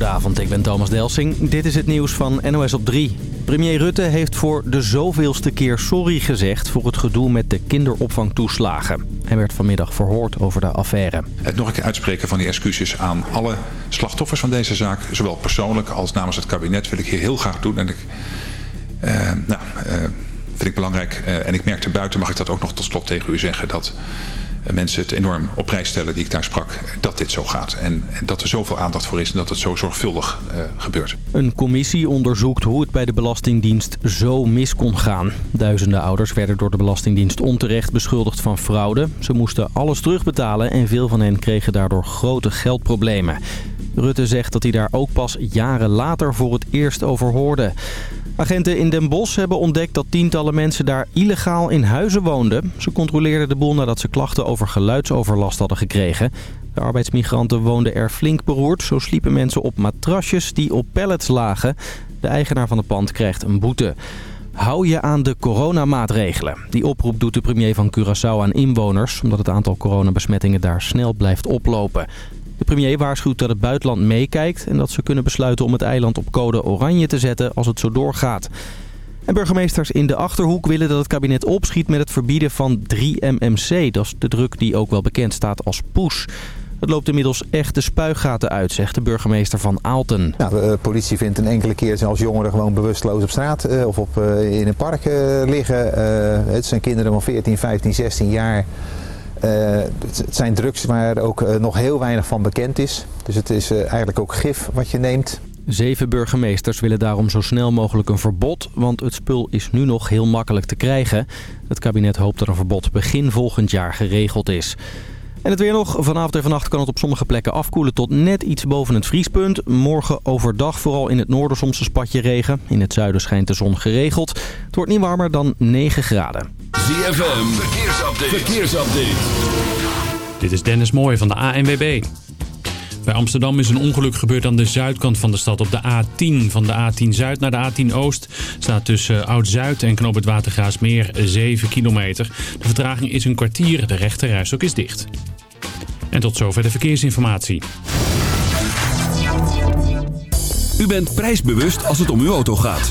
Goedenavond, ik ben Thomas Delsing. Dit is het nieuws van NOS op 3. Premier Rutte heeft voor de zoveelste keer sorry gezegd voor het gedoe met de kinderopvangtoeslagen. Hij werd vanmiddag verhoord over de affaire. Het nog een keer uitspreken van die excuses aan alle slachtoffers van deze zaak. Zowel persoonlijk als namens het kabinet wil ik hier heel graag doen. En ik, uh, nou, uh, vind ik belangrijk. Uh, en ik merkte buiten, mag ik dat ook nog tot slot tegen u zeggen, dat mensen het enorm op prijs stellen die ik daar sprak, dat dit zo gaat. En, dat er zoveel aandacht voor is en dat het zo zorgvuldig uh, gebeurt. Een commissie onderzoekt hoe het bij de Belastingdienst zo mis kon gaan. Duizenden ouders werden door de Belastingdienst onterecht beschuldigd van fraude. Ze moesten alles terugbetalen en veel van hen kregen daardoor grote geldproblemen. Rutte zegt dat hij daar ook pas jaren later voor het eerst over hoorde. Agenten in Den Bosch hebben ontdekt dat tientallen mensen daar illegaal in huizen woonden. Ze controleerden de boel nadat ze klachten over geluidsoverlast hadden gekregen. De arbeidsmigranten woonden er flink beroerd. Zo sliepen mensen op matrasjes die op pallets lagen. De eigenaar van het pand krijgt een boete. Hou je aan de coronamaatregelen. Die oproep doet de premier van Curaçao aan inwoners... omdat het aantal coronabesmettingen daar snel blijft oplopen. De premier waarschuwt dat het buitenland meekijkt... en dat ze kunnen besluiten om het eiland op code oranje te zetten als het zo doorgaat. En burgemeesters in de Achterhoek willen dat het kabinet opschiet met het verbieden van 3-MMC. Dat is de druk die ook wel bekend staat als poes. Het loopt inmiddels echt de spuigaten uit, zegt de burgemeester van Aalten. De politie vindt een enkele keer zelfs jongeren gewoon bewusteloos op straat uh, of op, uh, in een park liggen. het zijn kinderen van 14, 15, 16 jaar. Uh, het zijn drugs waar ook uh, nog heel weinig van bekend is. Dus het is uh, eigenlijk ook gif wat je neemt. Zeven burgemeesters willen daarom zo snel mogelijk een verbod, want het spul is nu nog heel makkelijk te krijgen. Het kabinet hoopt dat een verbod begin volgend jaar geregeld is. En het weer nog. Vanavond en vannacht kan het op sommige plekken afkoelen tot net iets boven het vriespunt. Morgen overdag vooral in het noorden soms een spatje regen. In het zuiden schijnt de zon geregeld. Het wordt niet warmer dan 9 graden. ZFM, verkeersupdate. verkeersupdate. Dit is Dennis Mooij van de ANWB. Bij Amsterdam is een ongeluk gebeurd aan de zuidkant van de stad. Op de A10 van de A10 Zuid naar de A10 Oost staat tussen Oud-Zuid en Knoop het Watergraasmeer 7 kilometer. De vertraging is een kwartier, de rechterrijstok is dicht. En tot zover de verkeersinformatie. U bent prijsbewust als het om uw auto gaat.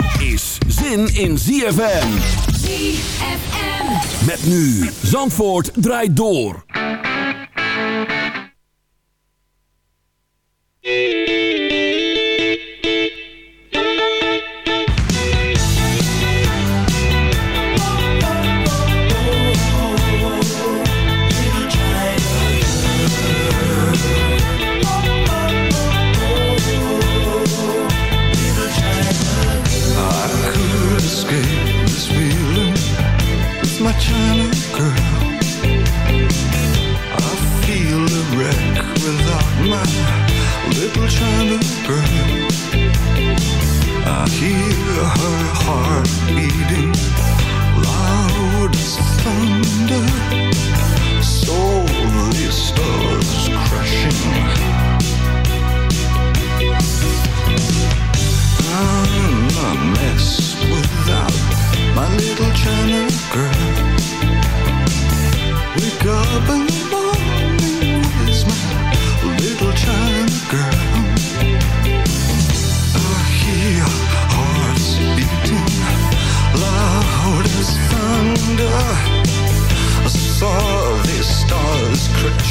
zin in ZFM. ZFM. Met nu Zandvoort draait door. I hear her heart beating loud as thunder. Stars crashing. I'm a mess without my little China girl. Wake up and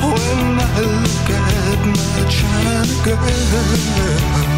When I look at my China girl.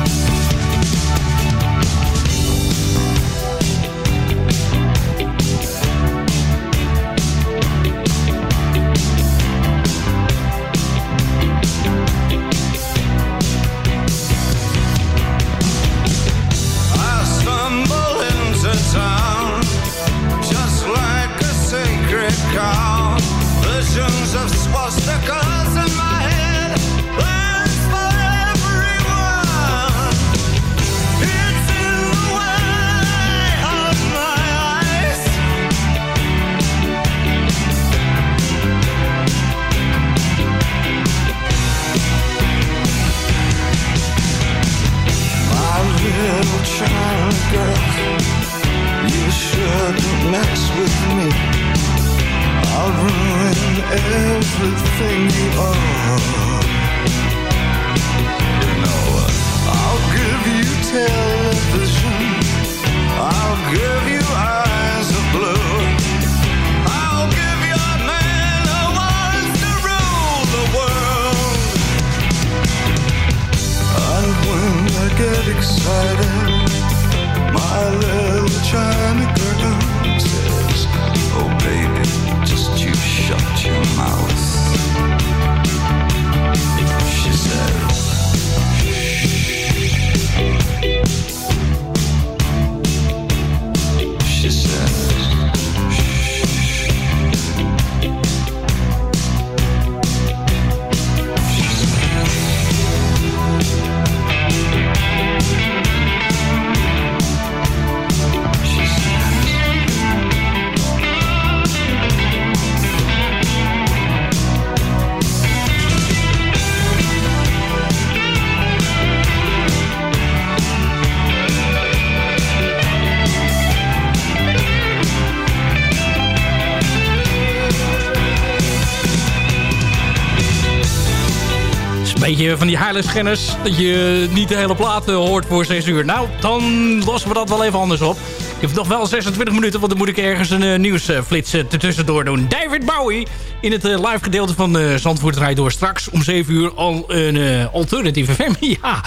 Beetje van die heiligschennis dat je niet de hele plaat eh, hoort voor 6 uur. Nou, dan lossen we dat wel even anders op. Ik heb nog wel 26 minuten, want dan moet ik ergens een uh, nieuwsflits uh, ertussendoor doen. David Bowie in het eh, live gedeelte van de Zandvoort rijdt door straks om 7 uur al een uh, alternatieve FM. ja,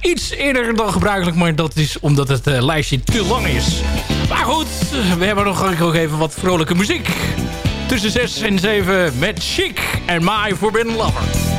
iets eerder dan gebruikelijk, maar dat is omdat het uh, lijstje te lang is. Maar goed, we hebben nog ook even wat vrolijke muziek. Tussen 6 en 7 met Chic en My Forbidden Lover.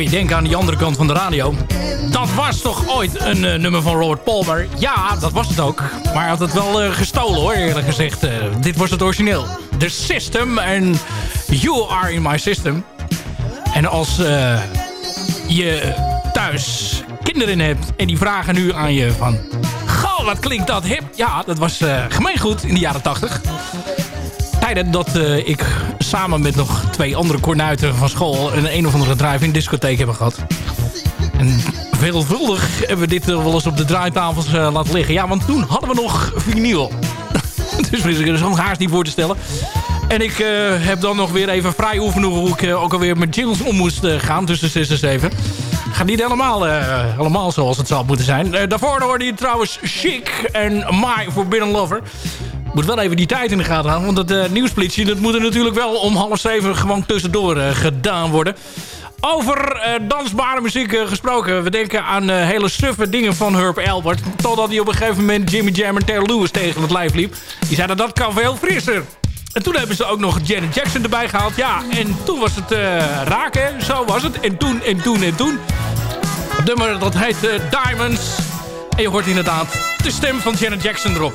Kon je aan die andere kant van de radio. Dat was toch ooit een eh, nummer van Robert Palmer? Ja, dat was het ook. Maar hij had het wel eh, gestolen hoor, eerlijk gezegd. Eh, dit was het origineel. The System en You Are In My System. En als je thuis kinderen hebt en die vragen nu aan je van... Goh, wat klinkt dat hip? Ja, dat was gemeengoed in de jaren 80 tijden dat ik samen met nog twee andere kornuiten van school... een een of andere drive-in discotheek hebben gehad. En veelvuldig hebben we dit eh, wel eens op de draaitafels eh, laten liggen. Ja, want toen hadden we nog vinyl. dus er is gewoon haast niet voor te stellen. En ik eh, heb dan nog weer even vrij oefenen hoe ik ook alweer met jingles om moest gaan tussen 6 en 7. Gaat niet helemaal, helemaal zoals het zou moeten zijn. Daarvoor hoorde je trouwens Chic en My Forbidden Lover. Moet wel even die tijd in de gaten houden. Want het uh, nieuwspolitie dat moet er natuurlijk wel om half zeven gewoon tussendoor eh, gedaan worden. Over eh, dansbare muziek eh, gesproken. We denken aan eh, hele suffe dingen van Herb Albert. Totdat hij op een gegeven moment Jimmy Jam en Taylor Lewis tegen het lijf liep. Die zeiden dat kan veel frisser. En toen hebben ze ook nog Janet Jackson erbij gehaald. Ja, en toen was het eh, raken. Zo was het. En toen, en toen, en toen. Het nummer dat heet eh, Diamonds. En je hoort inderdaad de stem van Janet Jackson erop.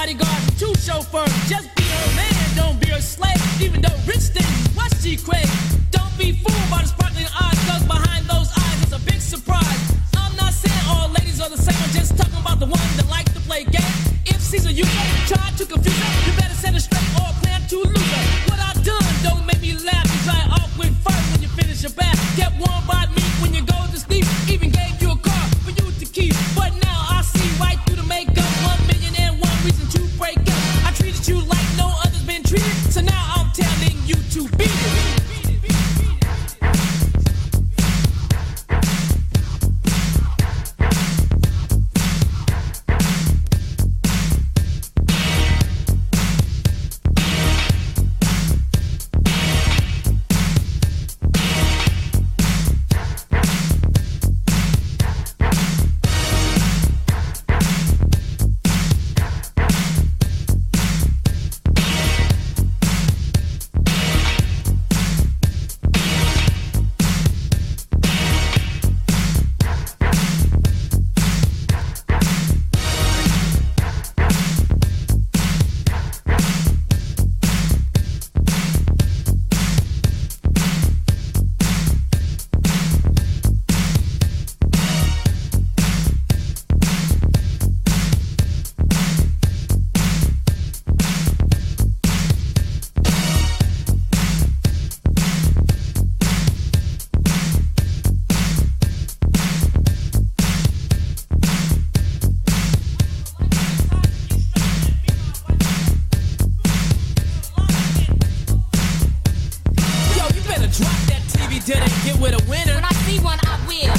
bodyguard, two chauffeurs. Just be her man, don't be her slave. Even though rich things, what she crave. Didn't get with a winner. When I see one, I will.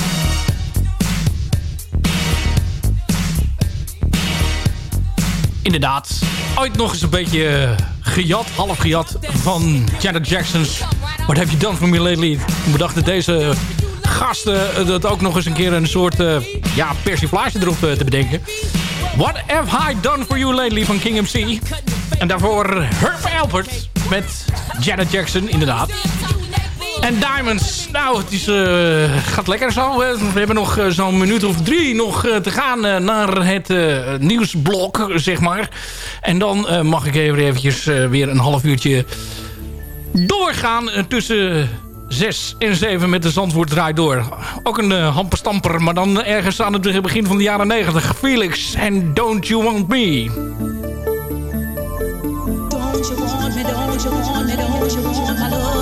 Inderdaad. Ooit nog eens een beetje eh, gejat, half gejat van Janet Jackson's What Have You Done For Me Lately. We dachten deze gasten eh, dat ook nog eens een keer een soort eh, ja, persiflage erop te bedenken. What Have I Done For You Lately van King MC. En daarvoor Herb Alpert met Janet Jackson, inderdaad. En Diamonds, nou, het is, eh, gaat lekker zo. We hebben nog eh, zo'n minuut of drie nog eh, te gaan naar het nieuwsblok, zeg maar. En dan mag ik even eventjes weer een half uurtje doorgaan tussen... 6 en 7 met de Zandvoort draait door. Ook een uh, hampenstamper, maar dan ergens aan het begin van de jaren 90. Felix en Don't You Want Me. Don't you want me, don't you want me, don't you want?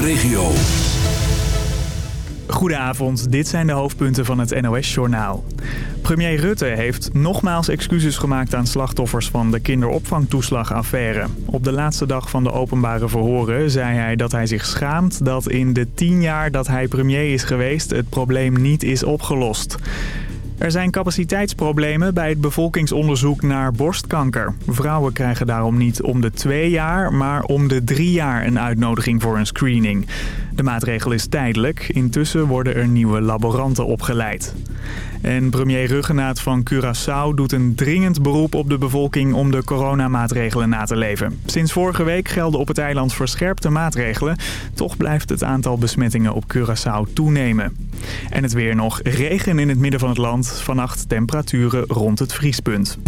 Regio. Goedenavond, dit zijn de hoofdpunten van het NOS-journaal. Premier Rutte heeft nogmaals excuses gemaakt aan slachtoffers van de kinderopvangtoeslagaffaire. Op de laatste dag van de openbare verhoren zei hij dat hij zich schaamt dat in de tien jaar dat hij premier is geweest het probleem niet is opgelost. Er zijn capaciteitsproblemen bij het bevolkingsonderzoek naar borstkanker. Vrouwen krijgen daarom niet om de twee jaar, maar om de drie jaar een uitnodiging voor een screening. De maatregel is tijdelijk. Intussen worden er nieuwe laboranten opgeleid. En premier Ruggenaat van Curaçao doet een dringend beroep op de bevolking om de coronamaatregelen na te leven. Sinds vorige week gelden op het eiland verscherpte maatregelen. Toch blijft het aantal besmettingen op Curaçao toenemen. En het weer nog regen in het midden van het land. Vannacht temperaturen rond het vriespunt.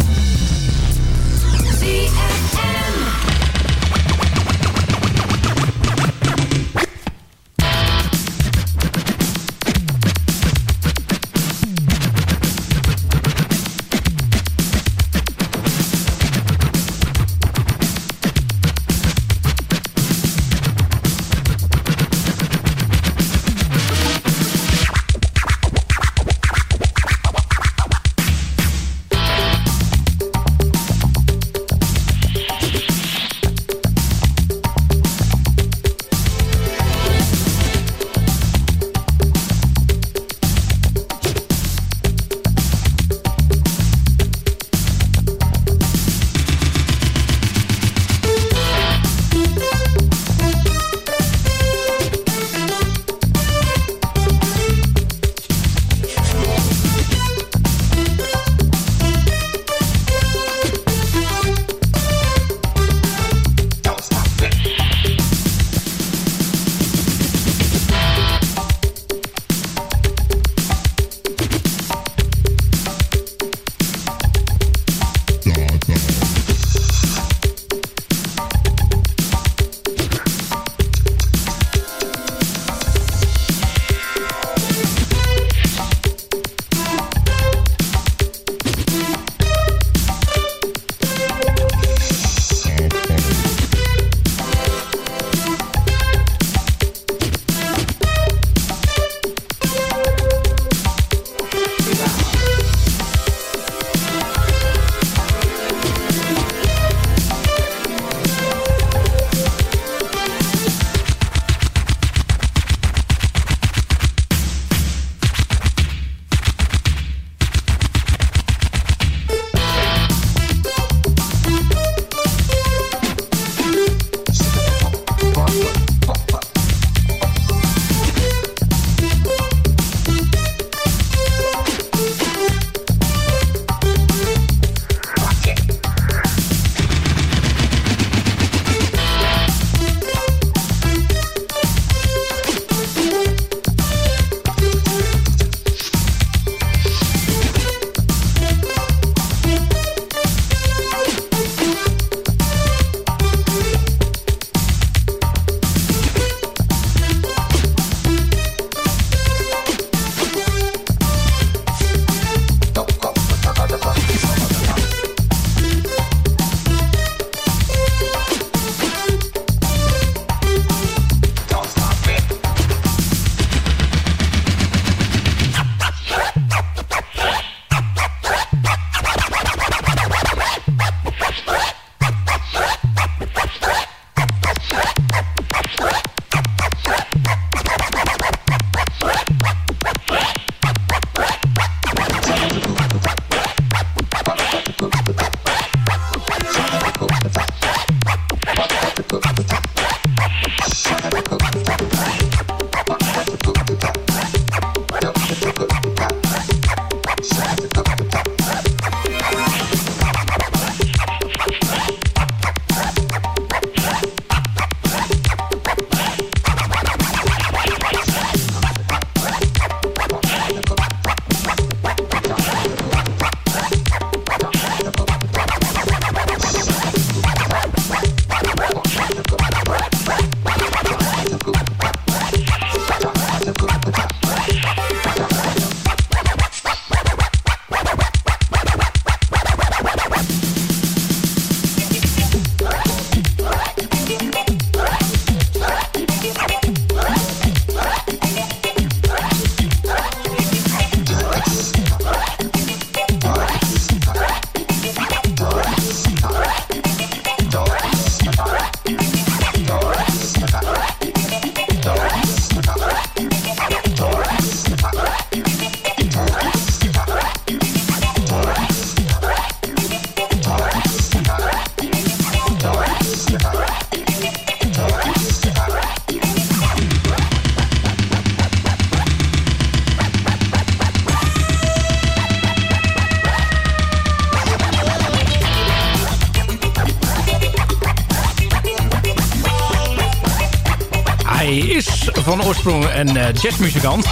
Hij is van oorsprong een eh, jazzmuzikant.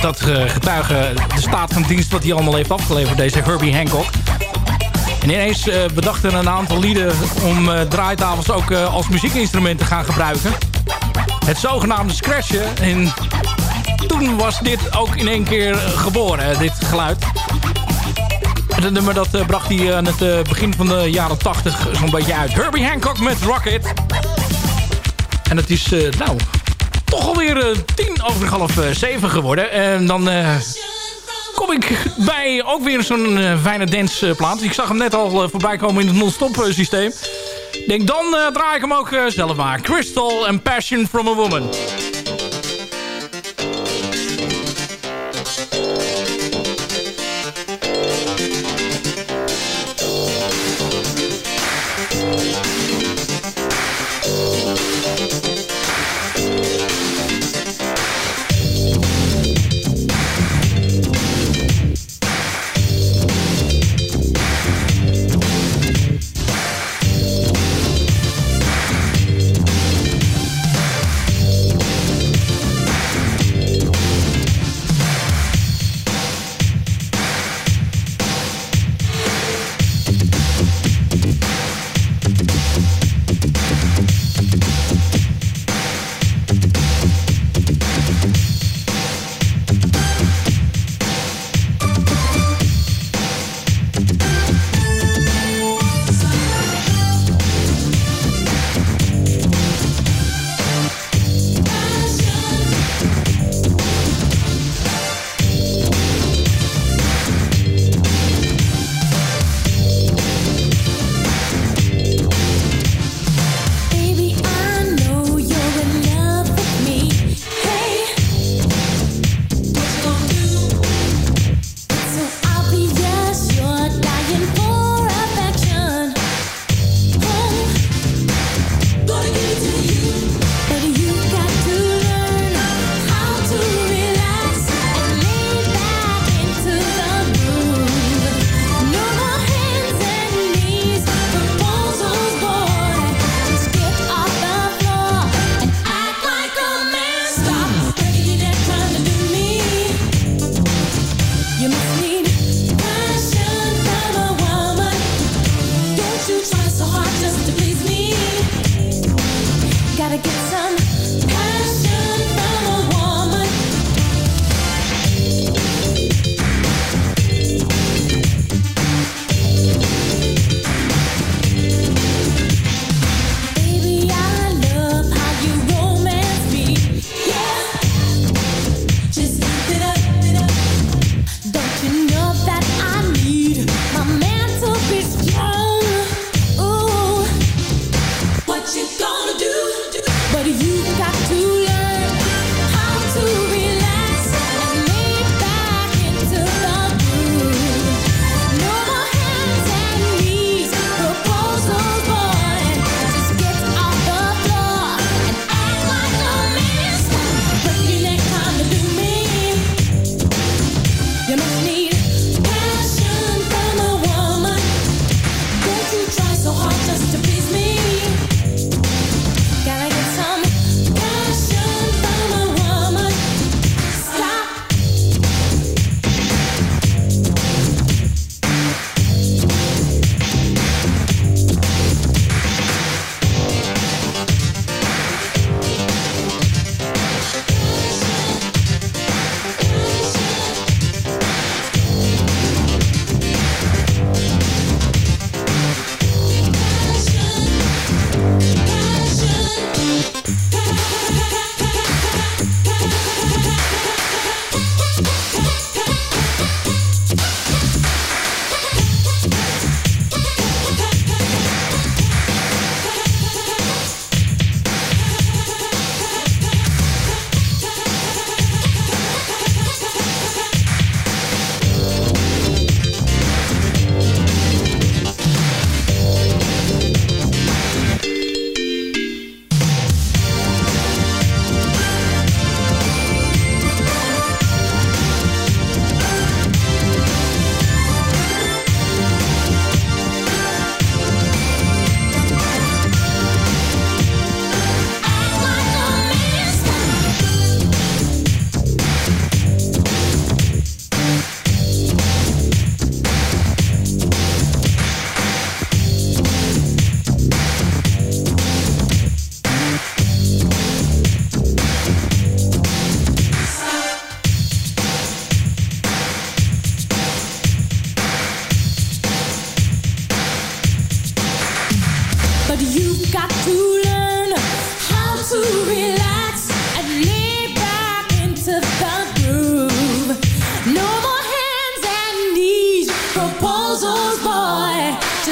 Dat eh, getuige de staat van dienst wat hij allemaal heeft afgeleverd, deze Herbie Hancock. En ineens eh, bedachten een aantal lieden om draaitafels ook als muziekinstrument te gaan gebruiken. Het zogenaamde scratchen. En toen was dit ook in één keer geboren, dit geluid. Het nummer dat bracht hij aan het begin van de jaren 80 zo'n beetje uit. Herbie Hancock met Rocket. En het is, eh, nou, toch alweer eh, tien over half eh, zeven geworden. En dan kom ik bij ook weer zo'n eh, fijne danceplaat. Ik zag hem net al eh, voorbij komen in het non-stop eh, systeem. Denk, dan draai ik hem ook zelf maar. Crystal and Passion from a Woman.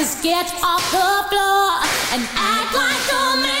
just get off the floor and act like a man.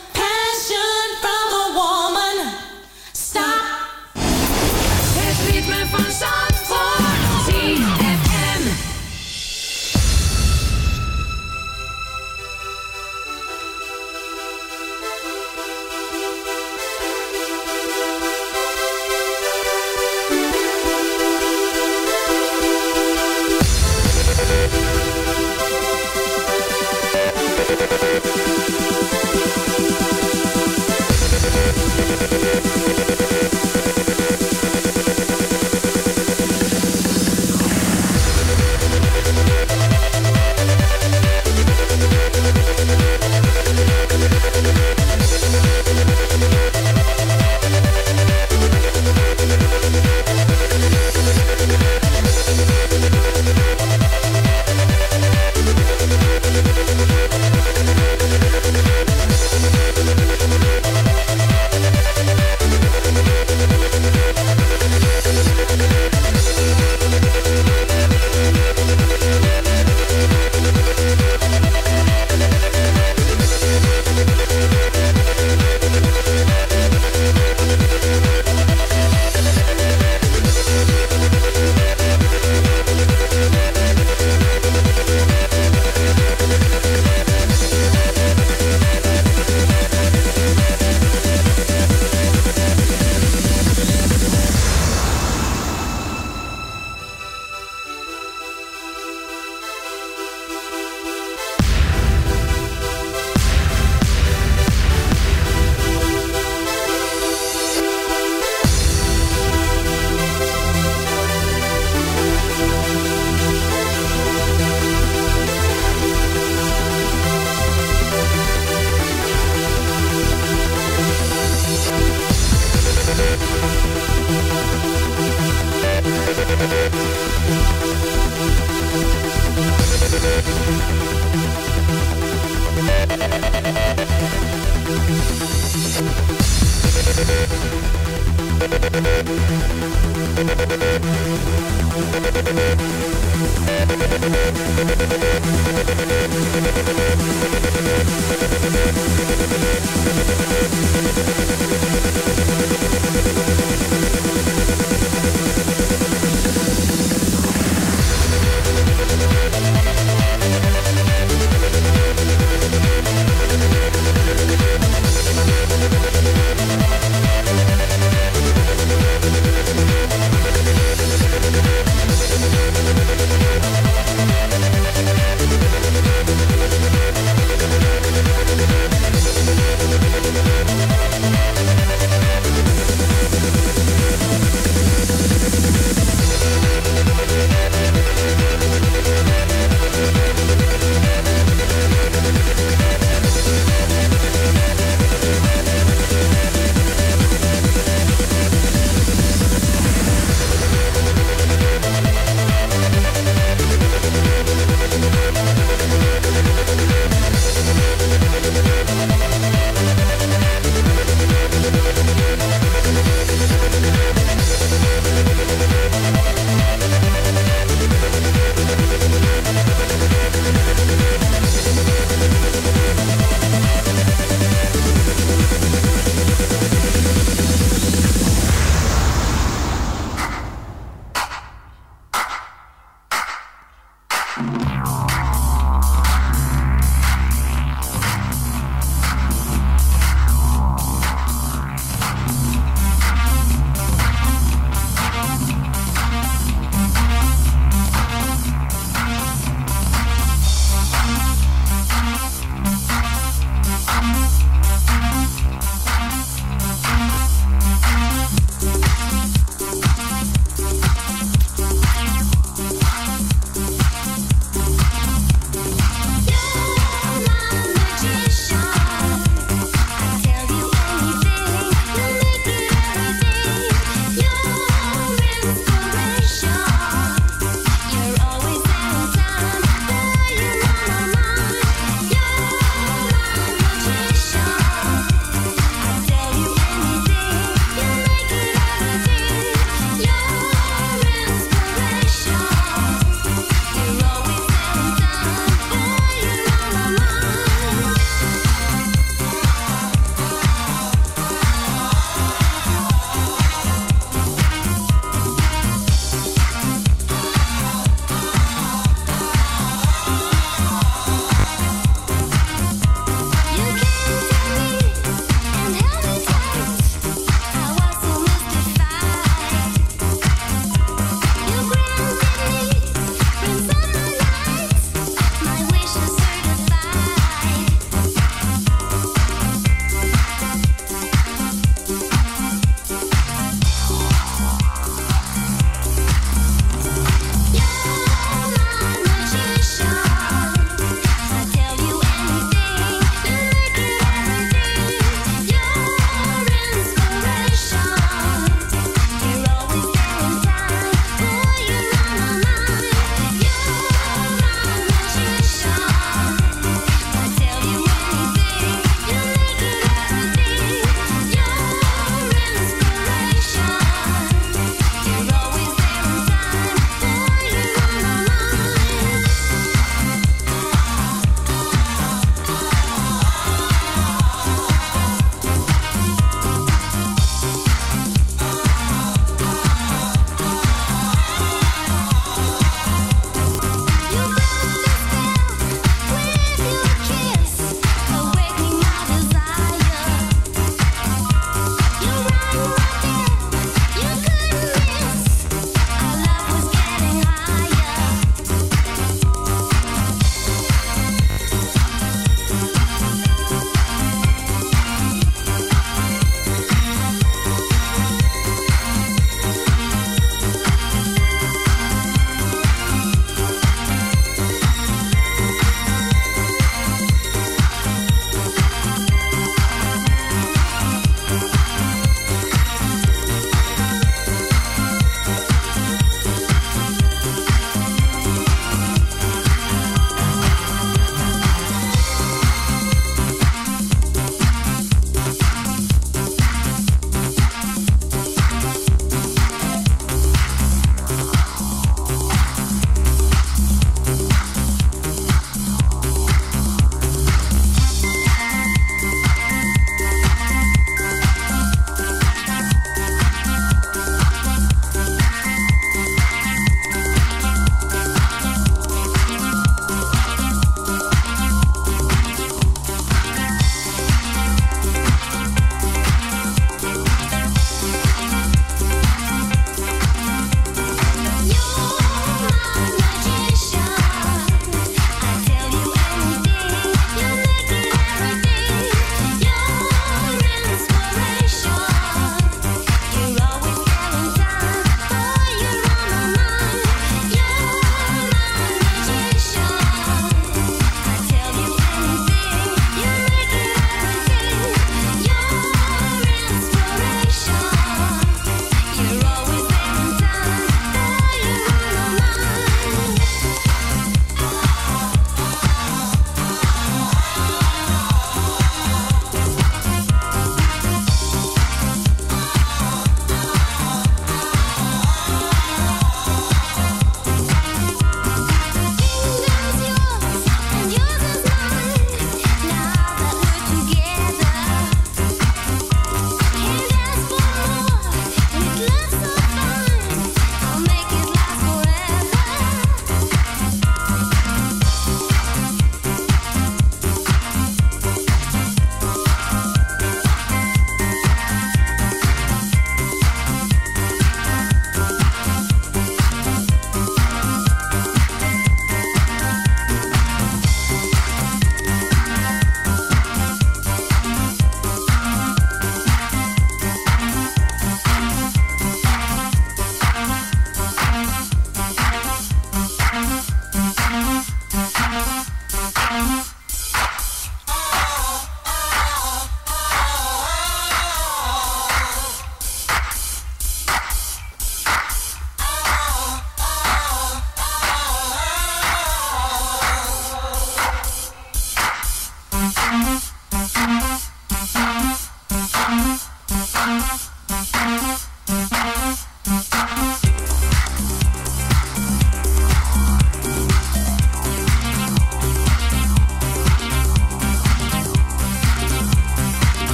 Thank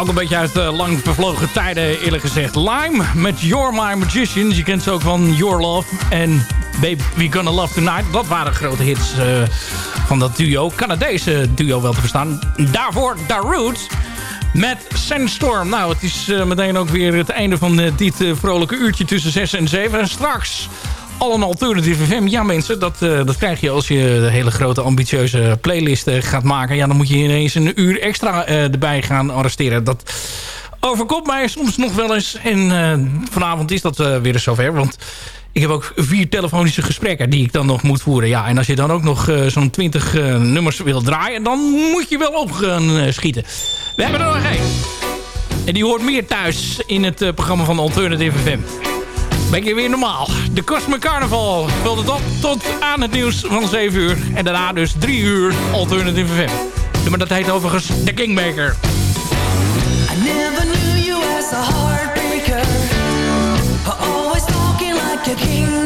Ook een beetje uit eh, lang vervlogen tijden, eerlijk gezegd. Lime met You're My Magicians. Je kent ze ook van Your Love en Babe We Gonna Love Tonight. Dat waren grote hits eh, van dat duo. Canadese duo wel te verstaan. Daarvoor The Roots met Sandstorm. Nou, het is eh, meteen ook weer het einde van dit vrolijke uurtje tussen 6 en 7. En straks al een alternatieve FM. Ja mensen, dat, eh, dat krijg je als je de hele grote ambitieuze playlist eh, gaat maken. Ja, dan moet je ineens een uur extra eh, erbij gaan arresteren. Dat overkomt mij soms nog wel eens. En vanavond is dat weer eens zover. Want ik heb ook vier telefonische gesprekken die ik dan nog moet voeren. Ja, en als je dan ook nog zo'n 20 eh, nummers wil draaien... dan moet je wel op gaan schieten. We hebben er nog één. En die hoort meer thuis in het programma van Alternative FM. Ben je weer normaal. De Cosmic Carnival het op tot aan het nieuws van 7 uur. En daarna dus 3 uur Alternative FM. Maar dat heet overigens The Kingmaker. I never knew you as a heartbreaker. Always talking like a kingmaker.